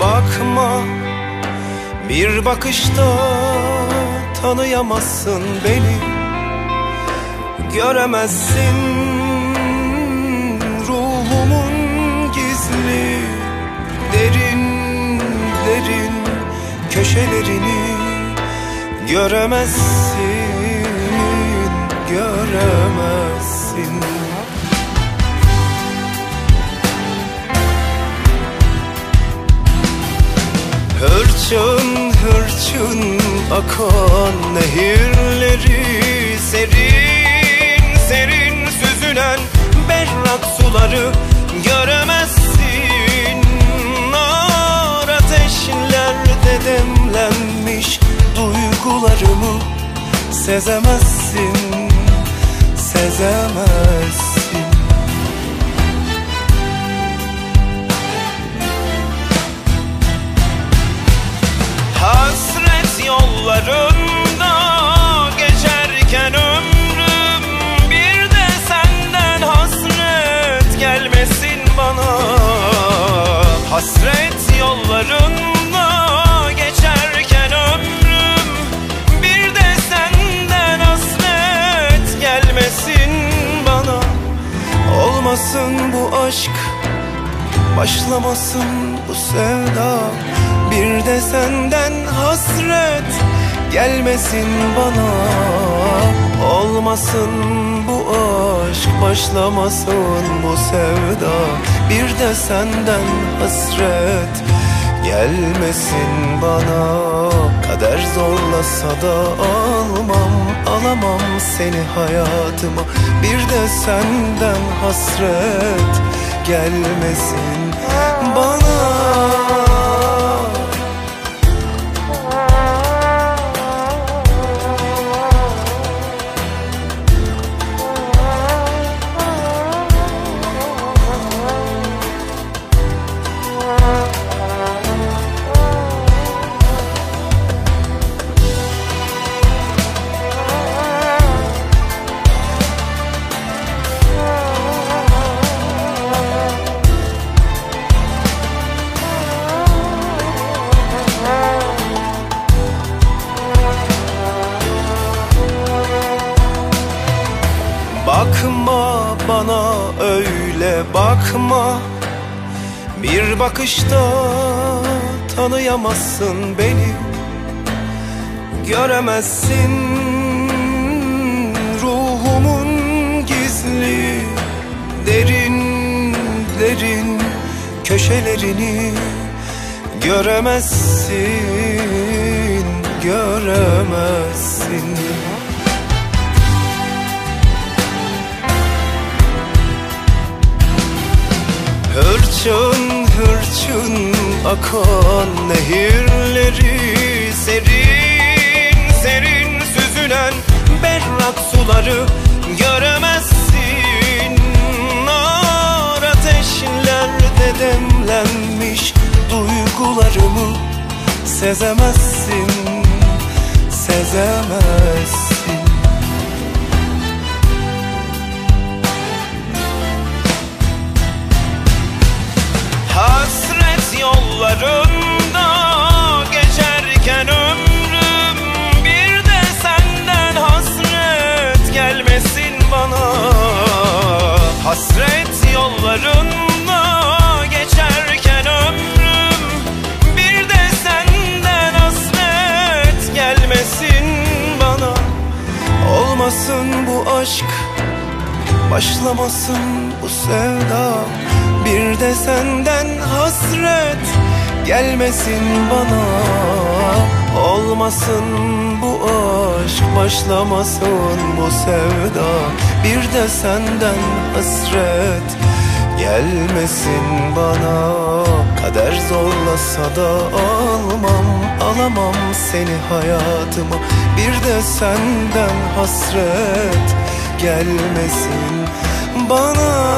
Bakma. Bir bakışta tanıyamazsın beni. Göremezsin ruhumun gizli Derin derin köşelerini. Göremezsin, göremezsin Hırçın hırçın akan nehirleri Serin serin süzülen berrak suları Göremezsin. Nar ateşlerde demlenmiş duygularımı Sezemezsin, sezemezsin yollarında geçerken ömrüm Bir de senden hasret gelmesin bana. Hasret yollarında geçerken ömrüm Bir de senden hasret gelmesin bana. Olmasın bu aşk Başlamasın bu sevda. Bir de senden hasret Gelmesin bana Olmasın bu aşk Başlamasın bu sevda. Bir de senden hasret Gelmesin bana. Kader zorlasa da almam Alamam seni hayatıma. Bir de senden hasret Gelmesin bana Bakma bana öyle bakma. Bir bakışta tanıyamazsın beni. Göremezsin ruhumun gizli Derin derin köşelerini. Göremezsin, göremezsin hırçın akan nehirleri Serin serin süzülen berrak suları Göremezsin. Nar ateşlerde demlenmiş duygularımı Sezemezsin, sezemezsin yollarında geçerken ömrüm Bir de senden hasret gelmesin bana. Hasret yollarında geçerken ömrüm Bir de senden hasret gelmesin bana. Olmasın bu aşk Başlamasın bu sevda. Bir de senden hasret Gelmesin bana Olmasın bu aşk Başlamasın bu sevda. Bir de senden hasret Gelmesin bana. Kader zorlasa da almam Alamam seni hayatıma. Bir de senden hasret gelmesin bana